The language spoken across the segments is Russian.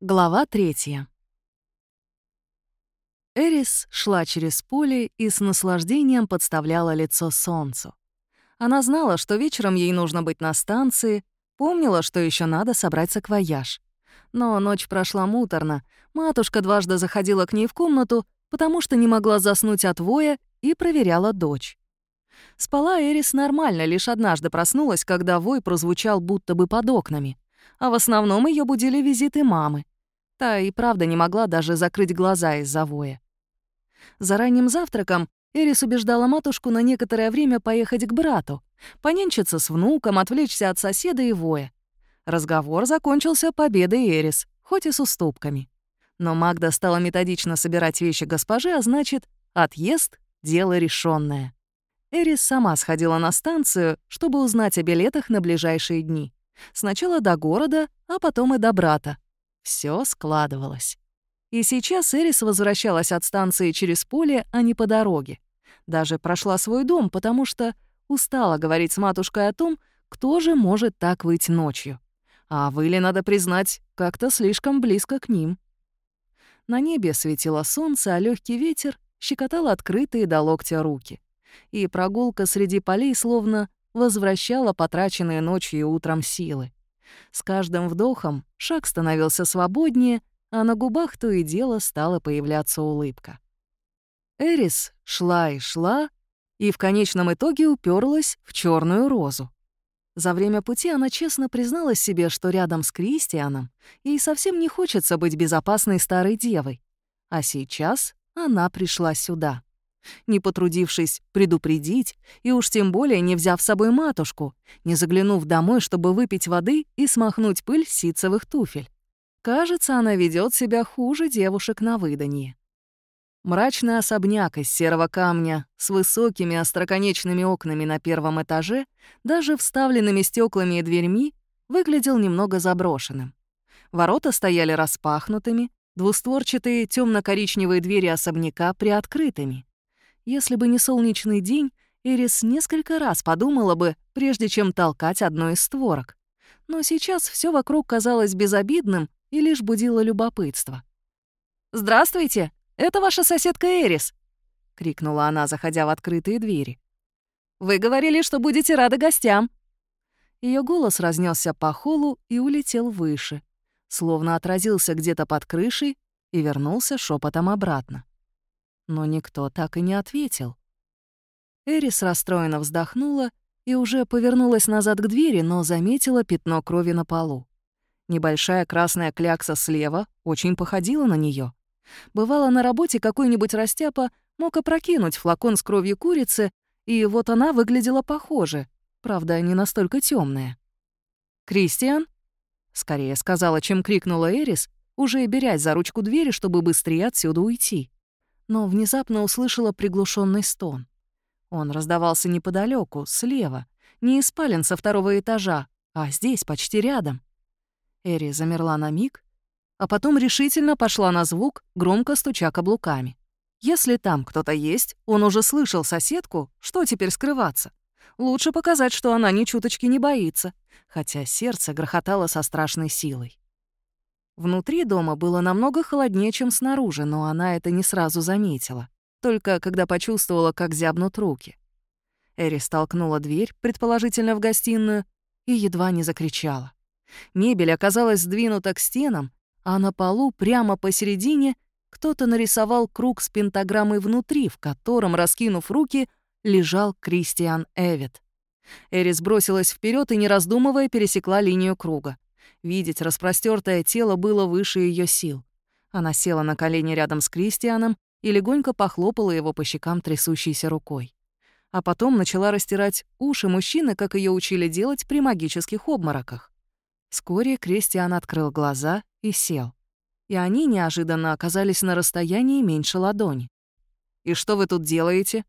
Глава третья. Эрис шла через поле и с наслаждением подставляла лицо солнцу. Она знала, что вечером ей нужно быть на станции, помнила, что еще надо собрать саквояж. Но ночь прошла муторно, матушка дважды заходила к ней в комнату, потому что не могла заснуть от воя и проверяла дочь. Спала Эрис нормально, лишь однажды проснулась, когда вой прозвучал будто бы под окнами — а в основном ее будили визиты мамы. Та и правда не могла даже закрыть глаза из-за воя. За ранним завтраком Эрис убеждала матушку на некоторое время поехать к брату, понянчиться с внуком, отвлечься от соседа и воя. Разговор закончился победой Эрис, хоть и с уступками. Но Магда стала методично собирать вещи госпожи, а значит, отъезд — дело решенное. Эрис сама сходила на станцию, чтобы узнать о билетах на ближайшие дни. Сначала до города, а потом и до брата. Все складывалось. И сейчас Эрис возвращалась от станции через поле, а не по дороге. Даже прошла свой дом, потому что устала говорить с матушкой о том, кто же может так выйти ночью. А выли, надо признать, как-то слишком близко к ним. На небе светило солнце, а легкий ветер щекотал открытые до локтя руки. И прогулка среди полей словно возвращала потраченные ночью и утром силы. С каждым вдохом шаг становился свободнее, а на губах то и дело стала появляться улыбка. Эрис шла и шла, и в конечном итоге уперлась в черную розу. За время пути она честно призналась себе, что рядом с Кристианом ей совсем не хочется быть безопасной старой девой. А сейчас она пришла сюда не потрудившись предупредить, и уж тем более не взяв с собой матушку, не заглянув домой, чтобы выпить воды и смахнуть пыль ситцевых туфель. Кажется, она ведет себя хуже девушек на выданье. Мрачный особняк из серого камня с высокими остроконечными окнами на первом этаже, даже вставленными стеклами и дверьми, выглядел немного заброшенным. Ворота стояли распахнутыми, двустворчатые темно коричневые двери особняка приоткрытыми. Если бы не солнечный день, Эрис несколько раз подумала бы, прежде чем толкать одну из створок. Но сейчас все вокруг казалось безобидным и лишь будило любопытство. «Здравствуйте! Это ваша соседка Эрис!» — крикнула она, заходя в открытые двери. «Вы говорили, что будете рады гостям!» Ее голос разнесся по холлу и улетел выше, словно отразился где-то под крышей и вернулся шепотом обратно но никто так и не ответил. Эрис расстроенно вздохнула и уже повернулась назад к двери, но заметила пятно крови на полу. Небольшая красная клякса слева очень походила на нее. Бывало, на работе какой-нибудь растяпа мог опрокинуть флакон с кровью курицы, и вот она выглядела похоже, правда, не настолько темная. «Кристиан?» — скорее сказала, чем крикнула Эрис, уже берясь за ручку двери, чтобы быстрее отсюда уйти но внезапно услышала приглушенный стон. Он раздавался неподалеку, слева, не из спален со второго этажа, а здесь, почти рядом. Эри замерла на миг, а потом решительно пошла на звук, громко стуча каблуками. Если там кто-то есть, он уже слышал соседку, что теперь скрываться? Лучше показать, что она ни чуточки не боится, хотя сердце грохотало со страшной силой. Внутри дома было намного холоднее, чем снаружи, но она это не сразу заметила, только когда почувствовала, как зябнут руки. Эри столкнула дверь, предположительно в гостиную, и едва не закричала. Мебель оказалась сдвинута к стенам, а на полу прямо посередине кто-то нарисовал круг с пентаграммой внутри, в котором, раскинув руки, лежал Кристиан Эвит. Эрис бросилась вперед и, не раздумывая, пересекла линию круга. Видеть распростертое тело было выше ее сил. Она села на колени рядом с Кристианом и легонько похлопала его по щекам трясущейся рукой. А потом начала растирать уши мужчины, как ее учили делать при магических обмороках. Вскоре Кристиан открыл глаза и сел. И они неожиданно оказались на расстоянии меньше ладони. «И что вы тут делаете?»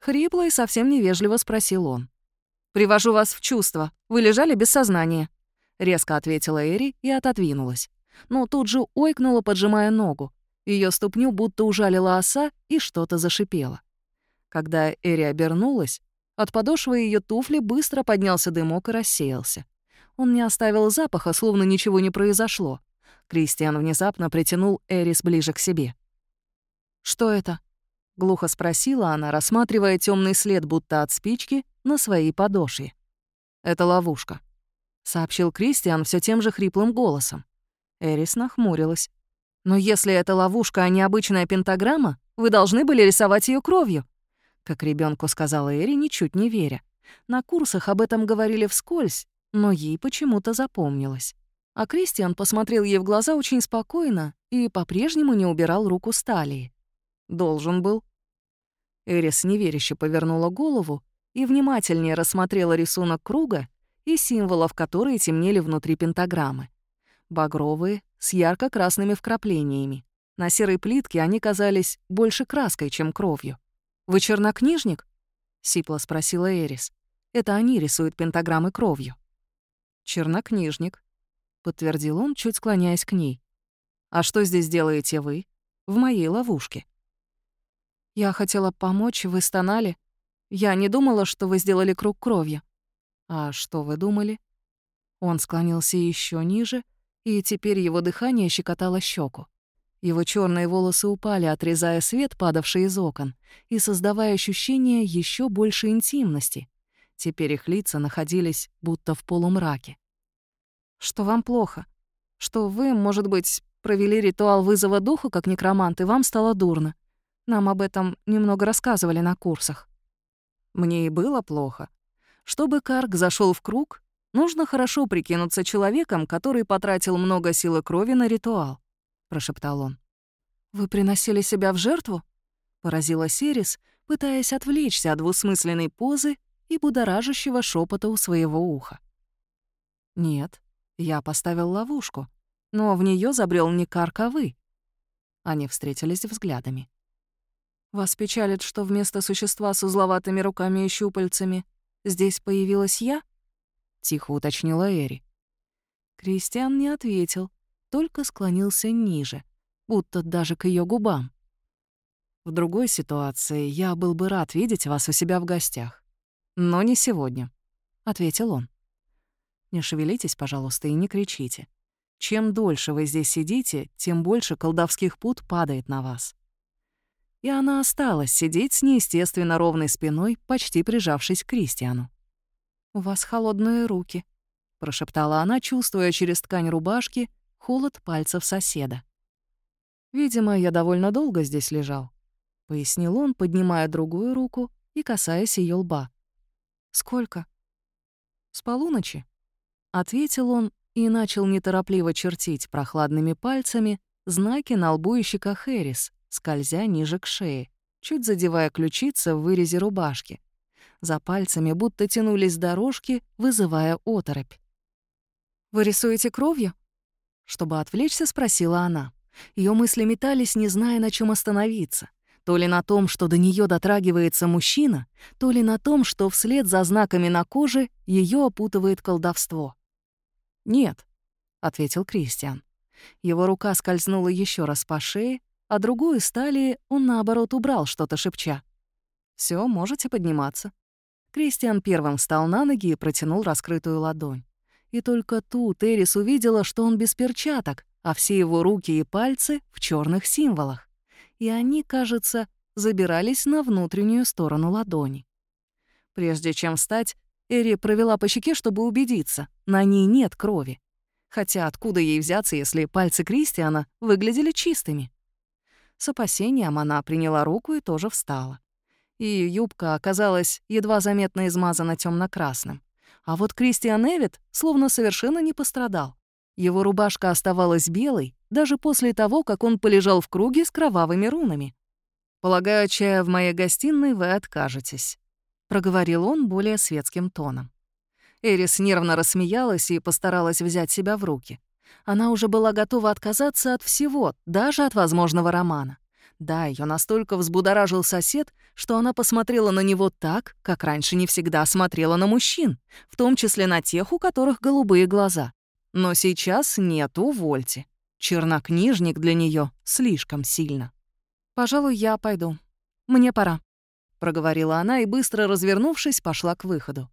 Хрипло и совсем невежливо спросил он. «Привожу вас в чувство. Вы лежали без сознания», резко ответила Эри и отодвинулась. Но тут же ойкнула, поджимая ногу. Ее ступню будто ужалила оса и что-то зашипело. Когда Эри обернулась, от подошвы ее туфли быстро поднялся дымок и рассеялся. Он не оставил запаха, словно ничего не произошло. Кристиан внезапно притянул Эрис ближе к себе. «Что это?» — глухо спросила она, рассматривая темный след, будто от спички, на своей подошве. «Это ловушка», — сообщил Кристиан все тем же хриплым голосом. Эрис нахмурилась. «Но если это ловушка, а не обычная пентаграмма, вы должны были рисовать ее кровью», — как ребенку сказала Эри, ничуть не веря. На курсах об этом говорили вскользь, но ей почему-то запомнилось. А Кристиан посмотрел ей в глаза очень спокойно и по-прежнему не убирал руку с талии. «Должен был». Эрис неверяще повернула голову и внимательнее рассмотрела рисунок круга и символов, которые темнели внутри пентаграммы. Багровые, с ярко-красными вкраплениями. На серой плитке они казались больше краской, чем кровью. «Вы чернокнижник?» — сипло спросила Эрис. «Это они рисуют пентаграммы кровью». «Чернокнижник», — подтвердил он, чуть склоняясь к ней. «А что здесь делаете вы? В моей ловушке?» «Я хотела помочь, вы стонали. Я не думала, что вы сделали круг кровью». «А что вы думали?» Он склонился еще ниже, и теперь его дыхание щекотало щеку. Его черные волосы упали, отрезая свет, падавший из окон, и создавая ощущение еще большей интимности. Теперь их лица находились будто в полумраке. «Что вам плохо? Что вы, может быть, провели ритуал вызова духа как некромант, и вам стало дурно? Нам об этом немного рассказывали на курсах». Мне и было плохо. Чтобы Карк зашел в круг, нужно хорошо прикинуться человеком, который потратил много силы крови на ритуал, прошептал он. Вы приносили себя в жертву? поразила Серис, пытаясь отвлечься от двусмысленной позы и будоражащего шепота у своего уха. Нет, я поставил ловушку, но в нее забрел не Карк, а вы. Они встретились взглядами. Вас печалит, что вместо существа с узловатыми руками и щупальцами здесь появилась я? Тихо уточнила Эри. Кристиан не ответил, только склонился ниже, будто даже к ее губам. В другой ситуации я был бы рад видеть вас у себя в гостях. Но не сегодня, — ответил он. Не шевелитесь, пожалуйста, и не кричите. Чем дольше вы здесь сидите, тем больше колдовских пут падает на вас и она осталась сидеть с неестественно ровной спиной, почти прижавшись к Кристиану. «У вас холодные руки», — прошептала она, чувствуя через ткань рубашки холод пальцев соседа. «Видимо, я довольно долго здесь лежал», — пояснил он, поднимая другую руку и касаясь ее лба. «Сколько?» «С полуночи», — ответил он и начал неторопливо чертить прохладными пальцами знаки на лбу и щеках Эрис, скользя ниже к шее, чуть задевая ключицы в вырезе рубашки. За пальцами будто тянулись дорожки, вызывая оторопь. «Вы рисуете кровью?» Чтобы отвлечься, спросила она. Ее мысли метались, не зная, на чем остановиться. То ли на том, что до нее дотрагивается мужчина, то ли на том, что вслед за знаками на коже ее опутывает колдовство. «Нет», — ответил Кристиан. Его рука скользнула еще раз по шее, а другую стали он, наоборот, убрал, что-то шепча. Все, можете подниматься». Кристиан первым встал на ноги и протянул раскрытую ладонь. И только тут Эрис увидела, что он без перчаток, а все его руки и пальцы в черных символах. И они, кажется, забирались на внутреннюю сторону ладони. Прежде чем встать, Эри провела по щеке, чтобы убедиться, на ней нет крови. Хотя откуда ей взяться, если пальцы Кристиана выглядели чистыми? С опасением она приняла руку и тоже встала. Ее юбка оказалась едва заметно измазана темно красным А вот Кристиан Эвит словно совершенно не пострадал. Его рубашка оставалась белой даже после того, как он полежал в круге с кровавыми рунами. «Полагаю, чая в моей гостиной вы откажетесь», — проговорил он более светским тоном. Эрис нервно рассмеялась и постаралась взять себя в руки. Она уже была готова отказаться от всего, даже от возможного романа. Да, ее настолько взбудоражил сосед, что она посмотрела на него так, как раньше не всегда смотрела на мужчин, в том числе на тех, у которых голубые глаза. Но сейчас нет, увольте. Чернокнижник для нее слишком сильно. «Пожалуй, я пойду. Мне пора», — проговорила она и, быстро развернувшись, пошла к выходу.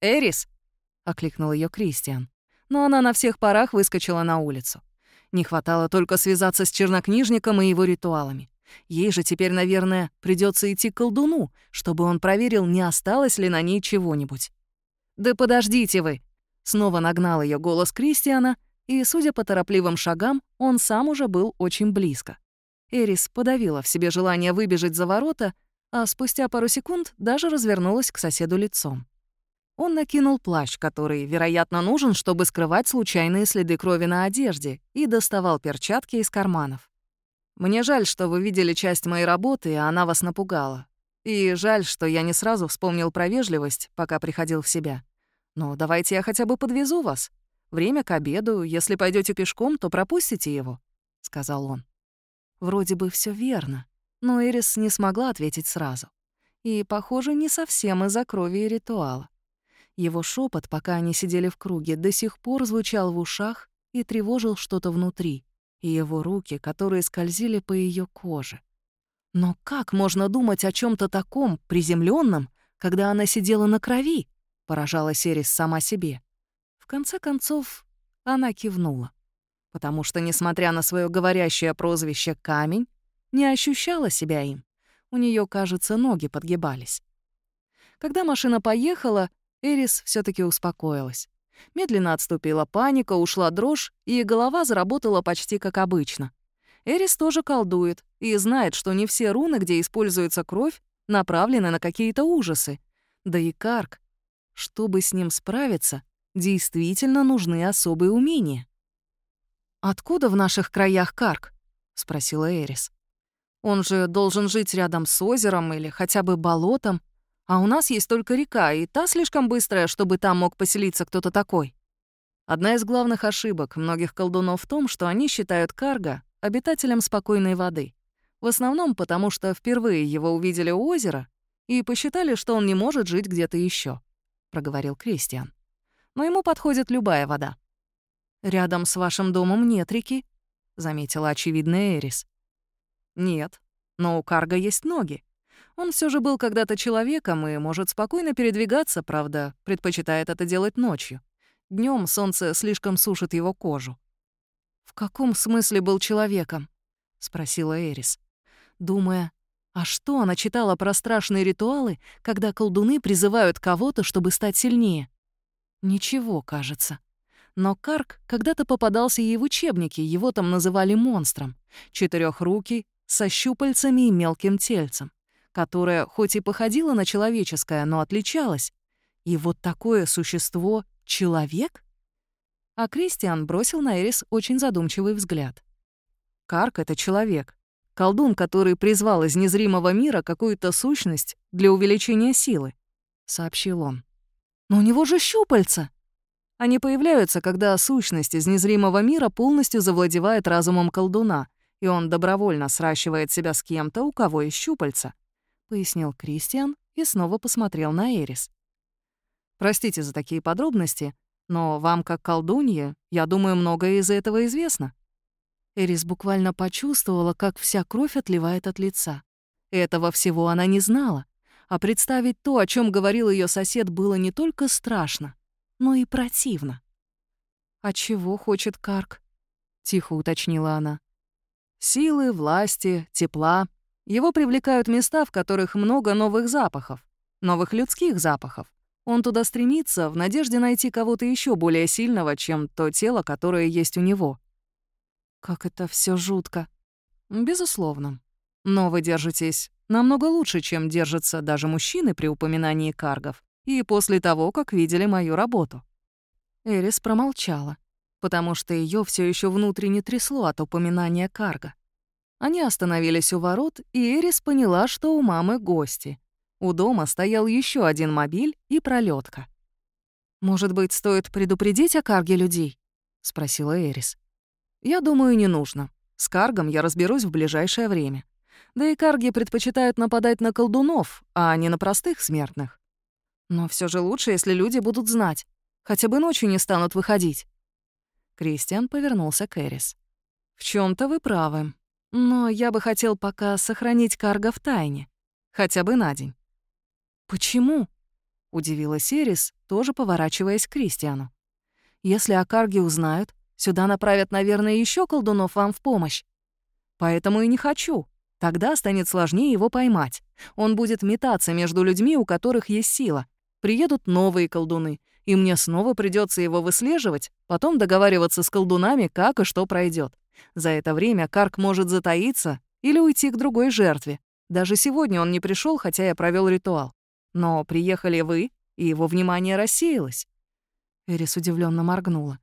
«Эрис!» — окликнул ее Кристиан но она на всех парах выскочила на улицу. Не хватало только связаться с чернокнижником и его ритуалами. Ей же теперь, наверное, придется идти к колдуну, чтобы он проверил, не осталось ли на ней чего-нибудь. «Да подождите вы!» Снова нагнал ее голос Кристиана, и, судя по торопливым шагам, он сам уже был очень близко. Эрис подавила в себе желание выбежать за ворота, а спустя пару секунд даже развернулась к соседу лицом. Он накинул плащ, который, вероятно, нужен, чтобы скрывать случайные следы крови на одежде, и доставал перчатки из карманов. «Мне жаль, что вы видели часть моей работы, и она вас напугала. И жаль, что я не сразу вспомнил про вежливость, пока приходил в себя. Но давайте я хотя бы подвезу вас. Время к обеду, если пойдете пешком, то пропустите его», — сказал он. Вроде бы все верно, но Эрис не смогла ответить сразу. И, похоже, не совсем из-за крови и ритуала. Его шепот, пока они сидели в круге, до сих пор звучал в ушах и тревожил что-то внутри, и его руки, которые скользили по ее коже. Но как можно думать о чем то таком приземленном, когда она сидела на крови? Поражала Серис сама себе. В конце концов, она кивнула. Потому что, несмотря на свое говорящее прозвище «камень», не ощущала себя им. У нее, кажется, ноги подгибались. Когда машина поехала, Эрис все таки успокоилась. Медленно отступила паника, ушла дрожь, и голова заработала почти как обычно. Эрис тоже колдует и знает, что не все руны, где используется кровь, направлены на какие-то ужасы. Да и Карк. Чтобы с ним справиться, действительно нужны особые умения. «Откуда в наших краях Карк?» — спросила Эрис. «Он же должен жить рядом с озером или хотя бы болотом, а у нас есть только река, и та слишком быстрая, чтобы там мог поселиться кто-то такой. Одна из главных ошибок многих колдунов в том, что они считают Карга обитателем спокойной воды. В основном потому, что впервые его увидели у озера и посчитали, что он не может жить где-то еще, проговорил Кристиан. Но ему подходит любая вода. «Рядом с вашим домом нет реки», — заметила очевидная Эрис. «Нет, но у Карга есть ноги. Он все же был когда-то человеком и может спокойно передвигаться, правда, предпочитает это делать ночью. Днем солнце слишком сушит его кожу. «В каком смысле был человеком?» — спросила Эрис, думая, а что она читала про страшные ритуалы, когда колдуны призывают кого-то, чтобы стать сильнее? Ничего, кажется. Но Карк когда-то попадался ей в учебнике, его там называли монстром. Четырехрукий, со щупальцами и мелким тельцем которое хоть и походило на человеческое, но отличалось. И вот такое существо — человек? А Кристиан бросил на Эрис очень задумчивый взгляд. Карк — это человек. Колдун, который призвал из незримого мира какую-то сущность для увеличения силы, — сообщил он. «Но у него же щупальца!» Они появляются, когда сущность из незримого мира полностью завладевает разумом колдуна, и он добровольно сращивает себя с кем-то, у кого есть щупальца. — пояснил Кристиан и снова посмотрел на Эрис. «Простите за такие подробности, но вам, как колдунье, я думаю, многое из этого известно». Эрис буквально почувствовала, как вся кровь отливает от лица. Этого всего она не знала, а представить то, о чем говорил ее сосед, было не только страшно, но и противно. «А чего хочет Карк?» — тихо уточнила она. «Силы, власти, тепла, его привлекают места, в которых много новых запахов, новых людских запахов. Он туда стремится в надежде найти кого-то еще более сильного, чем то тело, которое есть у него. Как это все жутко. Безусловно. Но вы держитесь намного лучше, чем держатся даже мужчины при упоминании каргов и после того, как видели мою работу. Эрис промолчала, потому что ее все еще внутренне трясло от упоминания карга. Они остановились у ворот, и Эрис поняла, что у мамы гости. У дома стоял еще один мобиль и пролетка. «Может быть, стоит предупредить о карге людей?» — спросила Эрис. «Я думаю, не нужно. С каргом я разберусь в ближайшее время. Да и карги предпочитают нападать на колдунов, а не на простых смертных. Но все же лучше, если люди будут знать. Хотя бы ночью не станут выходить». Кристиан повернулся к Эрис. «В чем то вы правы. Но я бы хотел пока сохранить карго в тайне. Хотя бы на день. «Почему?» — удивилась Эрис, тоже поворачиваясь к Кристиану. «Если о карге узнают, Сюда направят, наверное, еще колдунов вам в помощь. Поэтому и не хочу. Тогда станет сложнее его поймать. Он будет метаться между людьми, у которых есть сила. Приедут новые колдуны, и мне снова придется его выслеживать, потом договариваться с колдунами, как и что пройдет. За это время Карк может затаиться или уйти к другой жертве. Даже сегодня он не пришел, хотя я провел ритуал. Но приехали вы, и его внимание рассеялось. Эрис удивленно моргнула.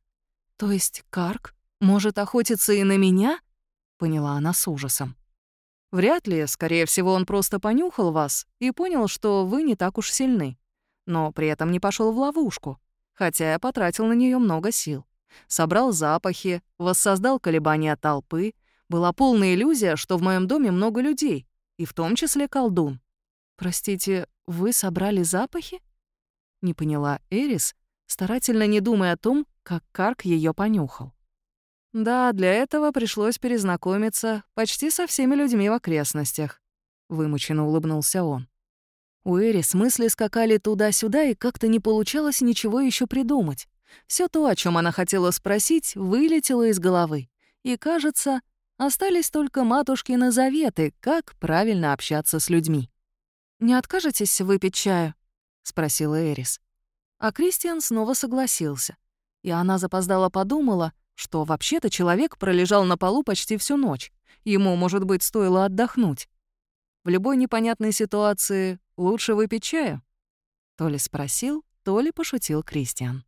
«То есть Карк может охотиться и на меня?» — поняла она с ужасом. «Вряд ли, скорее всего, он просто понюхал вас и понял, что вы не так уж сильны. Но при этом не пошел в ловушку, хотя я потратил на нее много сил. Собрал запахи, воссоздал колебания толпы. Была полная иллюзия, что в моем доме много людей, и в том числе колдун. «Простите, вы собрали запахи?» Не поняла Эрис, старательно не думая о том, как Карк ее понюхал. Да, для этого пришлось перезнакомиться почти со всеми людьми в окрестностях. Вымученно улыбнулся он. У Эрис мысли скакали туда-сюда, и как-то не получалось ничего еще придумать. Все то, о чем она хотела спросить, вылетело из головы. И, кажется, остались только матушкины заветы, как правильно общаться с людьми. «Не откажетесь выпить чаю?» — спросила Эрис. А Кристиан снова согласился. И она запоздала подумала, что вообще-то человек пролежал на полу почти всю ночь. Ему, может быть, стоило отдохнуть. В любой непонятной ситуации лучше выпить чаю? То ли спросил, то ли пошутил Кристиан.